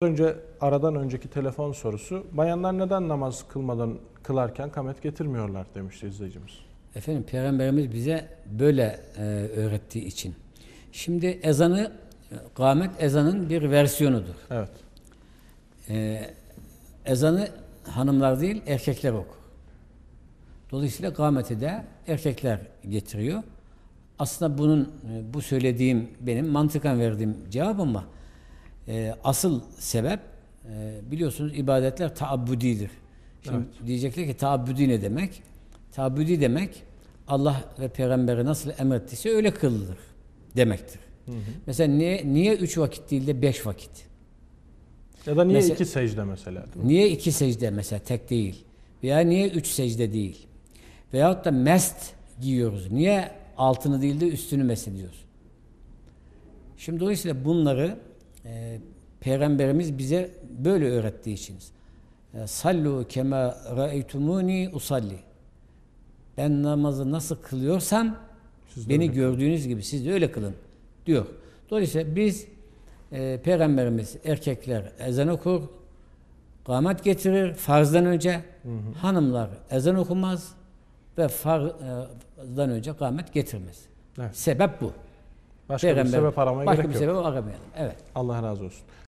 önce aradan önceki telefon sorusu bayanlar neden namaz kılmadan kılarken kamet getirmiyorlar demişti izleyicimiz. Efendim Peygamberimiz bize böyle e, öğrettiği için. Şimdi ezanı, kâmet ezanın bir versiyonudur. Evet. E, ezanı hanımlar değil erkekler okur. Dolayısıyla kâmeti de erkekler getiriyor. Aslında bunun e, bu söylediğim benim mantıkan verdiğim cevap ama e, asıl sebep e, biliyorsunuz ibadetler taabbudidir. Şimdi diyecekler ki taabbudi ne demek? Taabbudi demek Allah ve peygamberi nasıl emrettiyse öyle kılınır demektir. Mesela niye, niye üç vakit değil de beş vakit? Ya da niye Mesela- iki secde mesela? Niye iki secde mesela tek değil? Veya niye üç secde değil? Veyahut da mest giyiyoruz. Niye altını değil de üstünü mesediyoruz? Şimdi dolayısıyla bunları e, Peygamberimiz bize böyle öğrettiği için. E, Sallu kema ra'eytumuni usalli. Ben namazı nasıl kılıyorsam Siz beni gördüğünüz gibi siz de öyle kılın diyor. Dolayısıyla biz e, Peygamberimiz erkekler ezan okur, kâmet getirir farzdan önce. Hanımlar ezan okumaz ve farzdan önce kâmet getirmez. Evet. Sebep bu. Başka bir sebep aramaya başka gerek bir yok. sebep aramayalım. Evet. Allah razı olsun.